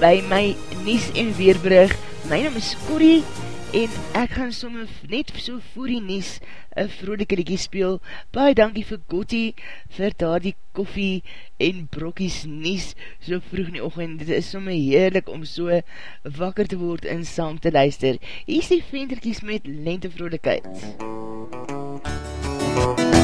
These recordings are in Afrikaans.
by my Nies en Weerbrug. My naam is Corrie en ek gaan somme net so voor die Nies een vrolijke liekie speel. Baie dankie vir Gotti vir daar die koffie en brokkies Nies so vroeg in die ochend. Dit is somme heerlik om so wakker te word en saam te luister. Hier is die venterkies met lente vrolijkheid. MUZIEK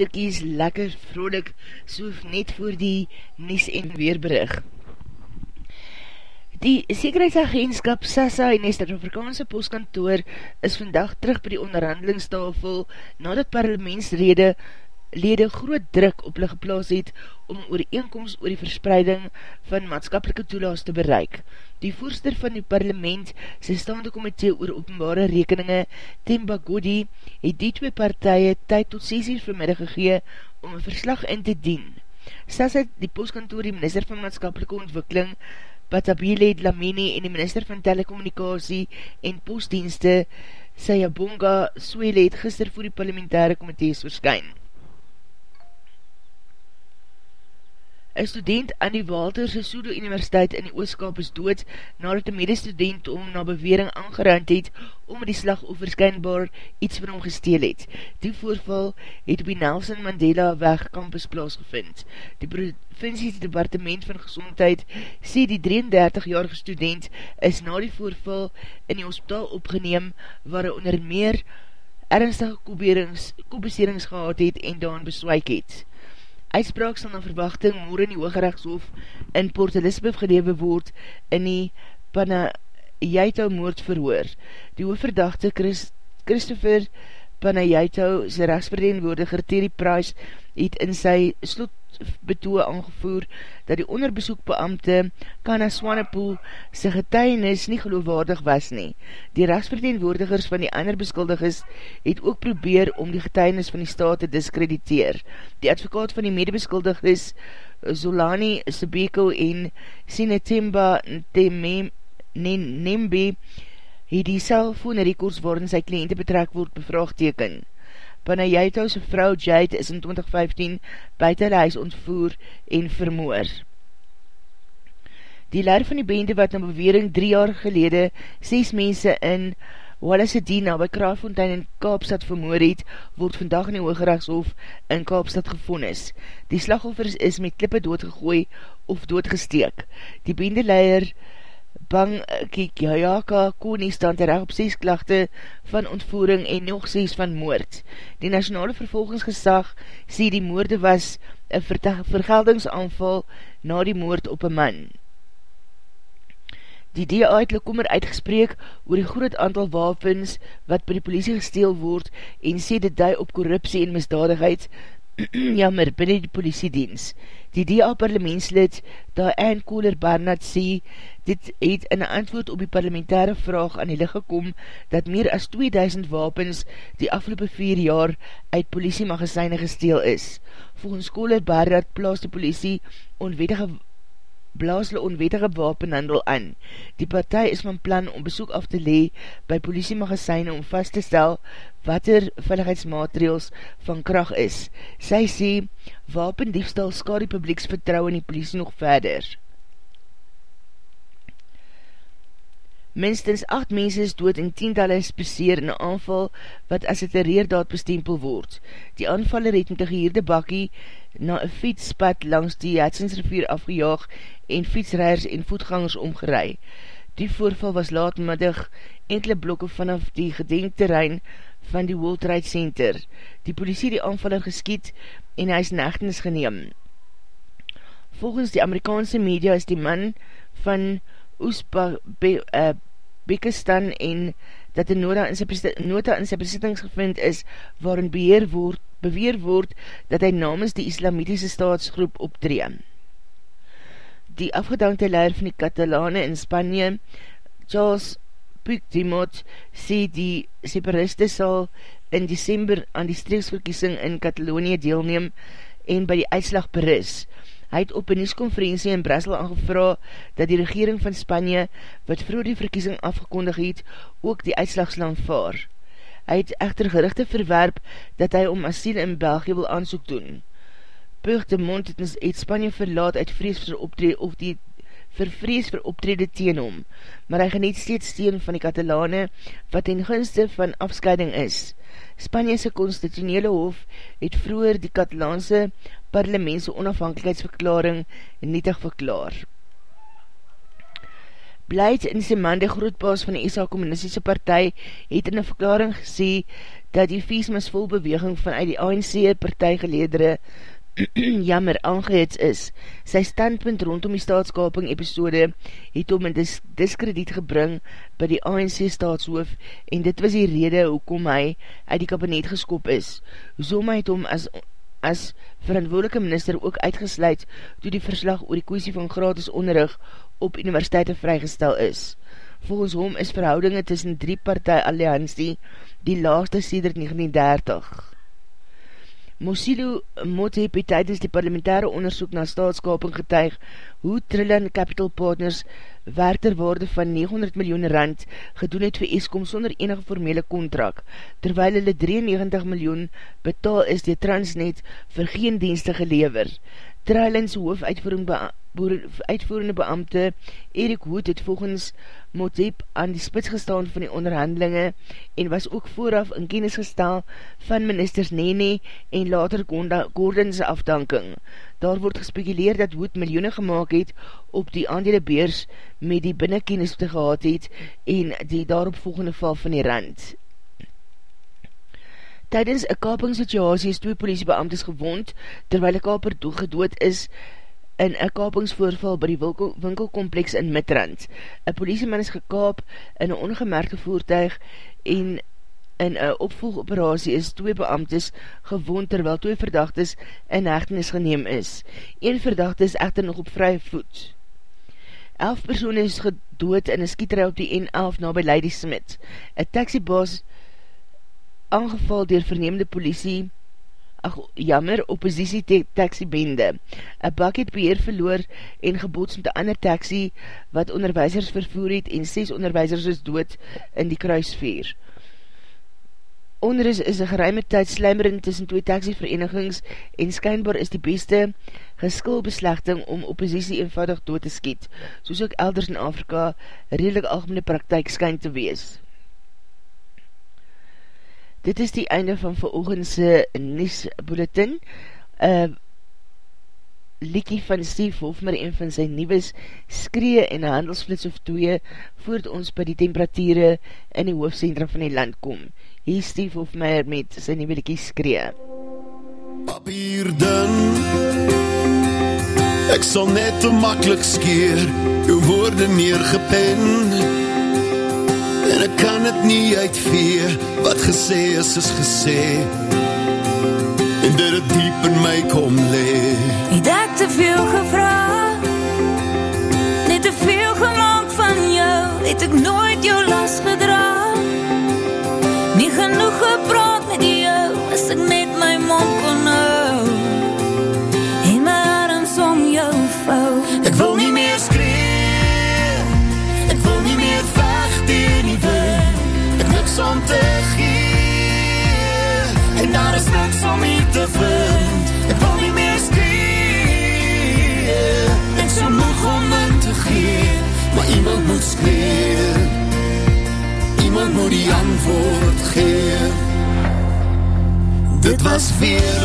vriendekies lekker vrolik soef net voor die Nies en Weerbrug. Die Sekerheidsagentskap SASA en die Stad-Afrikaanse postkantoor is vandag terug by die onderhandelingstafel nadat parlementsrede lede groot druk op hulle geplaas het om oor eenkomst oor die verspreiding van maatskapelike toelaas te bereik. Die voorster van die parlement, sy staande komitee oor openbare rekeninge, Temba Godi, het die twee partije tyd tot 6 uur vanmiddag gegee om een verslag in te dien. Stas het die postkantoor die minister van maatskapelike ontwikkeling, Patabile Dlamini en die minister van telekommunikasie en postdienste, Sayabonga Swele het gister voor die parlementaire komitees verskyn. Een student aan die Walter Sessoedo Universiteit in die Ooskap is dood nadat die medestudent om na bewering aangerand het om die slag overskynbaar iets van hom gesteel het. Die voorval het op die Nelson Mandela weg campus plaasgevind. Die provincies departement van gezondheid sê die 33-jarige student is na die voorval in die hospitaal opgeneem waar hy onder meer ernstige kobeserings gehad het en daan beswaik het. Uitspraak sal na verwachting moor in die Hoogrechtshof in Port Elizabeth gelewe word in die Panayito moord verhoor. Die hoofverdachte Christ, Christopher Panayito, sy rechtsverdenwoordiger Terry Price, het in sy slot betoe aangevoer dat die onderbesoekbeamte Kana Swanepoel sy getuienis nie geloofwaardig was nie. Die rechtsverteenwoordigers van die ander beskuldigers het ook probeer om die getuienis van die staat te diskrediteer. Die advokaat van die medebeskuldigers Zolani Sebeko en Sinetemba Nembe het die cellfoon rekords waarin sy kliënte betrek word bevraagteken. Panayetos vrou Jade is in 2015 buiten hulle huis ontvoer en vermoor. Die leider van die bende wat in bewering drie jaar gelede ses mense in Wallace-Dina by Kraaffontein in Kaapstad vermoor het, word vandag in die Hoogrechtshof in Kaapstad gevonnis. Die slagoffers is met klippe doodgegooi of doodgesteek. Die bende leider Bang Kikayaka Koni stand terecht op 6 klachte van ontvoering en nog 6 van moord. Die nationale vervolgingsgesag sê die moorde was een vergeldingsaanval na die moord op een man. Die DA het Lekommer uitgespreek oor die groot aantal wapens wat by die politie gesteel word en sê dit dui op korruptie en misdadigheid jammer, binnen die politiedienst. Die DA parlementslid, daar Anne Kohler Barnard sê, dit het in antwoord op die parlementaire vraag aan die licht gekom, dat meer as 2000 wapens die afgelopen 4 jaar uit politiemagasyne gesteel is. Volgens Kohler Barnard plaas die politie onwetige blaas hulle onwetige wapenhandel aan. Die partij is van plan om besoek af te lee by politiemagasyne om vast te stel wat er veiligheidsmaatregels van kracht is. Sy sê, wapendiefstal skade die publieksvertrouw in die politie nog verder. Minstens 8 mense is dood en 10 is beseer in aanval wat as het een reerdaad bestempel word. Die aanvaller het met een geheerde bakkie na een fietspad langs die Hatsinsrivier afgejaag en fietsrijders en voetgangers omgerei. Die voorval was laatmiddag enkele blokke vanaf die gedenkterrein van die World Trade Center. Die politie die aanvaller geskiet en hy is nechtenis geneem. Volgens die Amerikaanse media is die man van Oesbekistan uh, en dat die nota in sy, nota in sy besittings gevind is waarin beheer word, beweer word dat hy namens die islamitiese staatsgroep optreem. Die afgedankte leier van die Katalane in Spanje, Charles Puigdemont, sê die separiste sal in december aan die streeksverkiesing in Katalonië deelneem en by die uitslag beris. Hy het op een nieuwskonferentie in Brussel aangevra dat die regering van Spanje, wat vroeg die verkiesing afgekondig het, ook die uitslagsland vaar. Hy het echter gerichte verwerp dat hy om asiel in België wil aansoek doen. Puig de Mond het, het Spanje verlaat uit vrees vir optrede of die vervrees vir optrede teen hom, maar hy geniet steeds steen van die Katalane wat in gunste van afscheiding is. Spanjese constitutionele hof het vroeger die Katalaanse parlementse onafhankelijkheidsverklaring nietig verklaar. Blijt in sy man, die grootbaas van die ESA Communistische Partij, het in een verklaring gesê dat die viesmisvolbeweging vanuit die ANC partijgeledere jammer aangeheeds is. Sy standpunt rondom die staatskaping episode het om in dis diskrediet gebring by die ANC staatshoof en dit was die rede hoekom hy uit die kabinet geskop is. Zoma het om as as verantwoordelike minister ook uitgesluit toe die verslag oor die kwestie van gratis onderrug op universiteite vrygestel is. Volgens hom is verhoudinge tussen drie partij alliantie die laagste sêder 1930. Mosilo Mothepe tydens die parlementaire onderzoek na staatskaping getuig hoe Trillian Capital Partners werterwaarde van 900 miljoen rand gedoen het vir Eskom sonder enige formele kontrak, terwyl hulle 93 miljoen betaal is die Transnet vir geen dienste gelever. Australians hoofuitvoerende beambte Erik Hood het volgens Motep aan die spits gestaan van die onderhandelinge en was ook vooraf in kennis gestel van ministers Nene en later Gordon's afdanking. Daar word gespekuleer dat Hood miljoene gemaakt het op die aandelebeers met die binnenkennis te gehad het en die daarop volgende val van die rand. Tijdens een kapingssituasie is twee politiebeamtes gewond, terwyl een kaper doelgedood is in een kapingsvoorval by die winkelkompleks in Midrand. Een politieman is gekaap in een ongemerkte voertuig en in een opvolgoperatie is twee beamtes gewond terwyl twee verdachtes in hechtenis geneem is. Een verdachte is echter nog op vrye voet. Elf persoon is gedood in een skieterij op die N11 na by Lady Smith. Een taxibaas aangeval dier verneemde politie, ach, jammer, oppositie te taxibende. Een bak het beheer verloor en geboots met een ander taxi wat onderwijsers vervoer het en 6 onderwijsers is dood in die kruisveer. Onder is, een geruime tyd slijmering tussen twee taxiverenigings en skynbaar is die beste geskilbeslechting om oppositie eenvoudig dood te skiet, soos ook elders in Afrika redelijk algemene praktijk skyn te wees. Dit is die einde van veroogendse Nies Bulletin. Uh, Liekie van Steve Hofmer, een van sy nieuwes, skree en handelsflits of twee, voort ons by die temperatuurde in die hoofdcentra van die land kom. Hier Steve Hofmer met sy nieuwe liekie skree. Papier dun Ek sal net te makkelijk skeer Jou woorde neergepen En ek kan het nie uitvee Wat gesê is, is gesê. En dit het diep in my kom lee Het ek te veel gevraag Net te veel gemaakt van jou Het ek nooit jou last gedraag Nie genoeg gepraat met jou As ek net om te gee. En daar is niks om hier te vind. Ek wil nie meer skree Ek so moeg om in te gee Maar iemand moet skree Iemand moet die antwoord gee. Dit was weerlig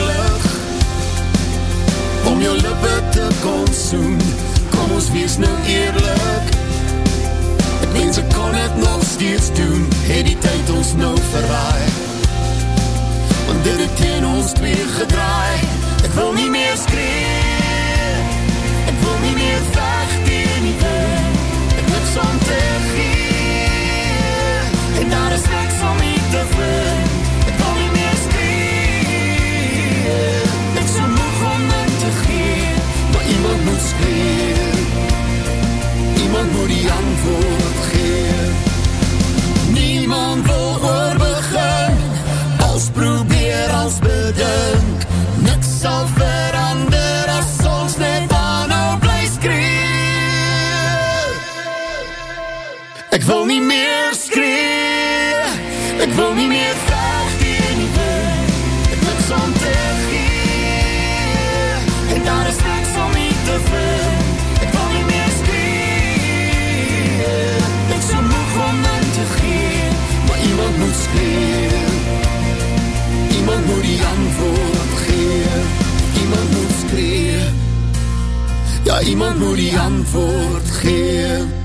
wil nie meer skree Ek wil nie meer in die wind Ek niks om te gee En daar is niks om nie te vind Iemand moet skree Iemand moet die antwoord gee Iemand moet skree Ja, iemand moet die antwoord gee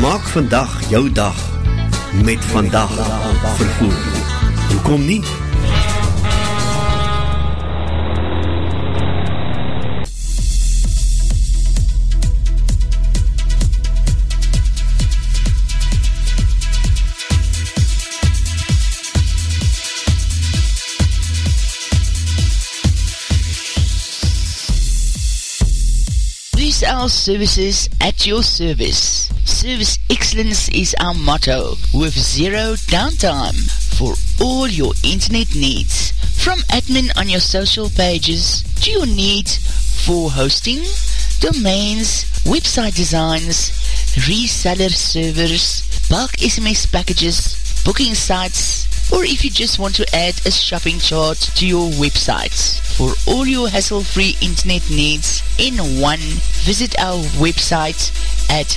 Maak vandag jou dag met vandag vervoer. Hoekom nie? Resale services at your service. Service excellence is our motto with zero downtime for all your internet needs. From admin on your social pages to your need for hosting, domains, website designs, reseller servers, bulk SMS packages, booking sites, or if you just want to add a shopping chart to your website. For all your hassle-free internet needs in one, visit our website at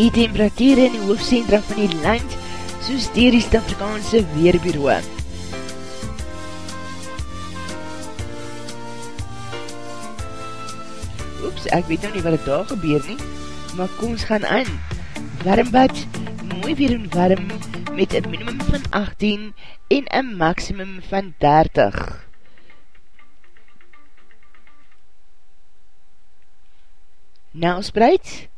Die temperatuur in die hoofdcentra van die land, soos dier die Stafrikaanse Weerbureau. Oeps, ek weet nou nie wat het daar gebeur nie, maar kom ons gaan aan. Warmbad, mooi weer en warm, met een minimum van 18 en een maximum van 30. Nou, spreid,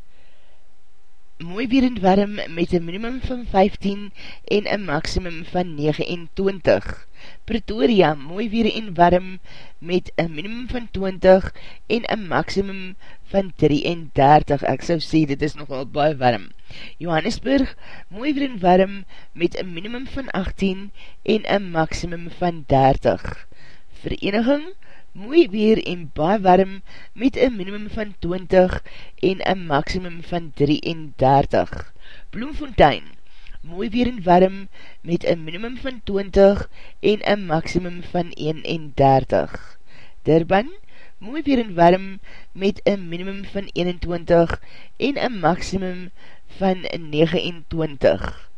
mooi weer en warm met een minimum van 15 en een maximum van 29. Pretoria, mooi weer en warm met een minimum van 20 en een maximum van 33. Ek sou sê, dit is nogal baie warm. Johannesburg, mooi weer en warm met een minimum van 18 en een maximum van 30. Vereniging, mooi weer en baie warm met een minimum van 20 en een maximum van 33. Bloemfontein, mooi weer en warm met een minimum van 20 en een maximum van 31. Durban, mooi weer en warm met een minimum van 21 en een maximum van 29.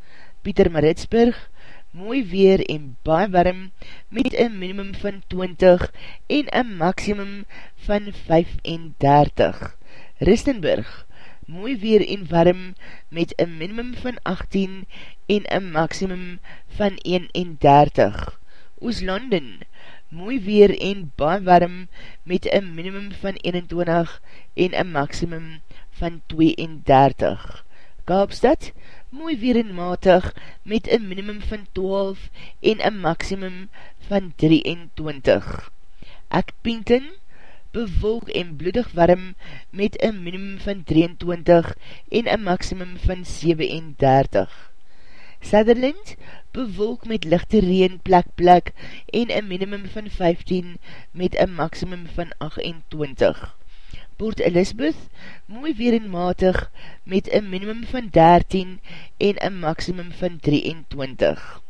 Pieter Maritsburg, mooi weer en baie warm met een minimum van 20 en een maximum van 35. Ristenburg, mooi weer en warm met een minimum van 18 en een maximum van 31. Ooslanden, mooi weer en baie warm met een minimum van 21 en een maximum van 32. Kaapstad, mooi weer en matig met een minimum van 12 en een maximum van 23. Akpinten, bewolk en bloedig warm met een minimum van 23 en een maximum van 37. Sutherland, bewolk met lichte reen plek plek en een minimum van 15 met een maximum van 28. Port Elizabeth, mooi weer en matig, met een minimum van 13 en een maximum van 23.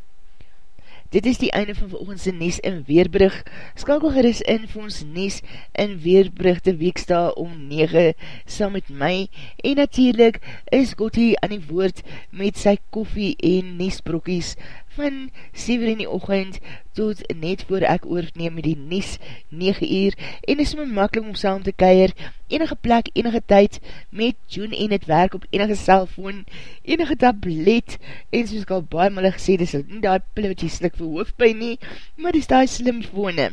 Dit is die einde van volgens Nes en Weerbrug. Skakel geris in vir ons Nes en Weerbrug te weeksta om 9 saam met my. En natuurlijk is Gottie aan die woord met sy koffie en Nesbrokkies van 7 in die ochend tot net voor ek oorneem met die Nes 9 uur en is my makkelijk om saam te keir enige plek, enige tyd met June en het werk op enige cellfoon, enige tablet en soos ek al baie malle gesê, dis nie die pille wat jy slik vir hoofdpijn nie, maar dis die slimfone.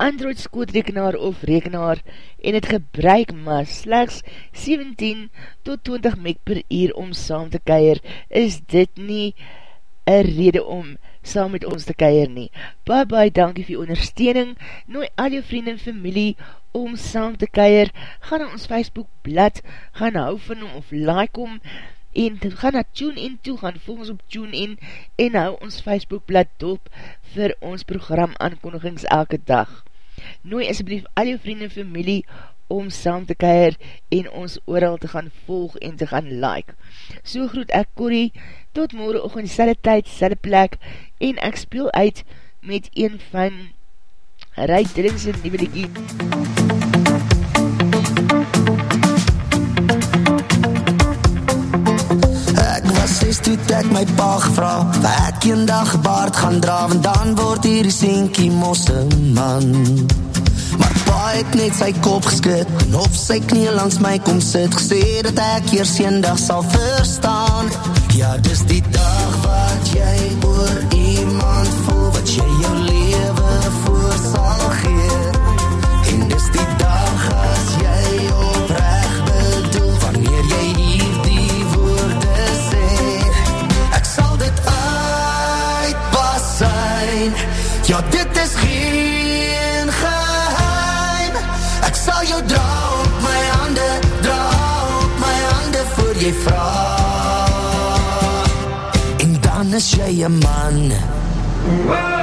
Android skootrekenaar of rekenaar en het gebruik maar slechts 17 tot 20 meg per uur om saam te keir, is dit nie een rede om saam met ons te keir nie. Bye bye, dankie vir ondersteuning, nooi al jou vriend en familie om saam te keir, ga na ons Facebook blad, gaan hou van hom of like hom, en ga na TuneIn toe, gaan volg ons op TuneIn, en hou ons Facebook blad dop vir ons program aankondigings elke dag. Nooi asblief al jou vriend en familie om saam te keir en ons ooral te gaan volg en te gaan like. So groet ek Corrie, tot morgen oog in die selde tyd, selde plek en ek speel uit met een van Rai Dillingse nieuwe liekie. Ek was 6 toe ek my pa gevra Ek een dag baard gaan dra Want dan word hier die sinkie mosse man Maar pa het net sy kop geskid En op sy knie langs my kom sit Gesê dat ek eers een dag sal verstaan. Ja, dis die dag wat jy oor dan is jy een man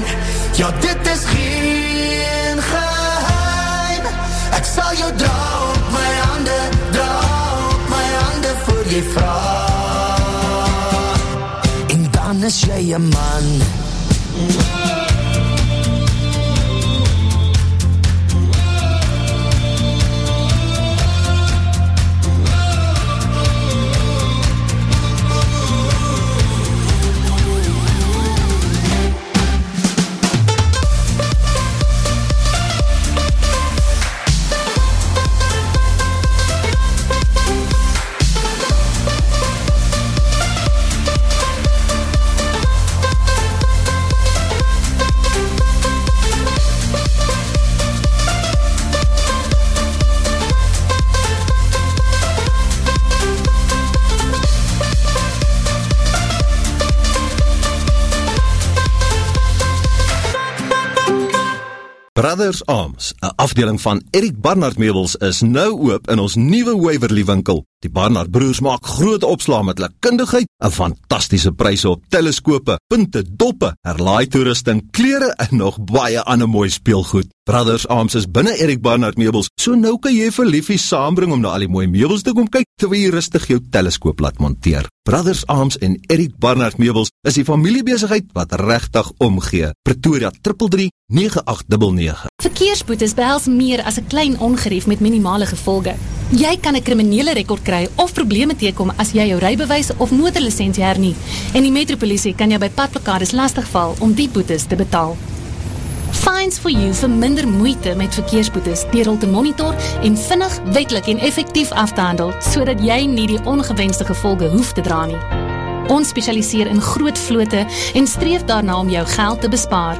zijn. Ja dit is geen geheim. Ek sal jou dra op my hande Dra op my hande voor jy vraag. En dan is jy een man Brothers Arms, 'n afdeling van Eric Barnard Meubels is nou oop in ons nuwe Waverly winkel. Die Barnard broers maak groot opslaa met hulle kundigheid, 'n fantastiese pryse op teleskope, punte, doppe, herlaai toerusting, klere en nog baie ander mooi speelgoed. Brothers Arms is binne Eric Barnard Meubels, so nou kan jy vir liefies saambring om na al die mooi meubels te kom kyk terwyl jy rustig jou teleskoop laat monteer. Brothers Arms en Eric Barnard Meubels is die familiebesigheid wat regtig omgee. Pretoria 333 9899. Verkeersboetes behels meer as 'n klein ongerief met minimale gevolge. Jy kan 'n kriminele rekord kry of probleme teekom as jy jou rybewys of motorlisensie hernie. En die metropolisie kan jou by padplekades lastigval om die boetes te betaal. Fines for you vir minder moeite met verkeersboetes deur hul te monitor en vinnig, wetlik en effektief af te handel sodat jy nie die ongewenste gevolge hoef te dra nie. Ons spesialiseer in groot vlote en streef daarna om jou geld te bespaar.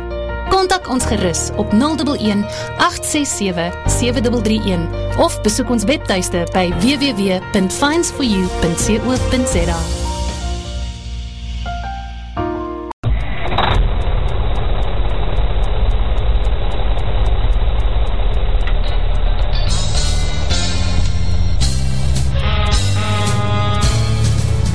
Kontak ons gerus op 011 867 7331 of besoek ons webtuiste by www.finds4u.co.za.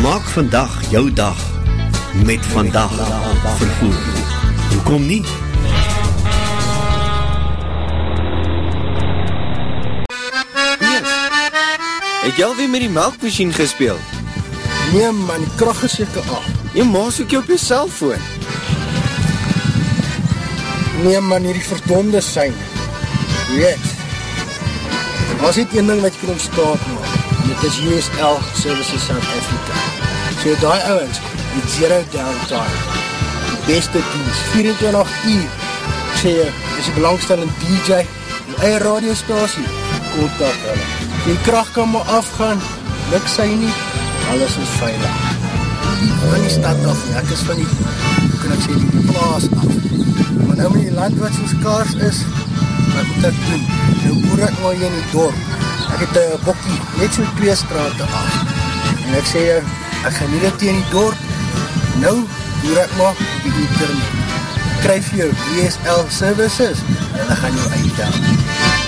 Maak vandag jou dag met vandag vervoer. Hoekom nie? Het jy alweer met die melkmachine gespeeld? Nee man, die kracht is jyke af. Jy maas ook jy op jy cellfoon. Nee man, hier die verdonde sein. Weet, was dit een ding wat jy kan ontstaan maak. Dit is USL Services South Africa. So die ouwens, die zero downtime. Die beste dienst, 24 uur. Ek sê jy, is die belangstellende DJ, die eie radiostasie, kontak hulle. Die kracht kan maar afgaan, luk sy nie, alles is veilig. Van die stad af, ek is van die, kan ek sê, die plaas af. Maar nou met die land wat soos kaars is, wat moet ek doen? Nou boer ek maar hier in die dorp. Ek het een bokkie, net so twee straten af. En ek sê, ek gaan nie dit in die dorp, nou boer ek maar op die internet. Kryf jou DSL services, en dan gaan jou uitdaan.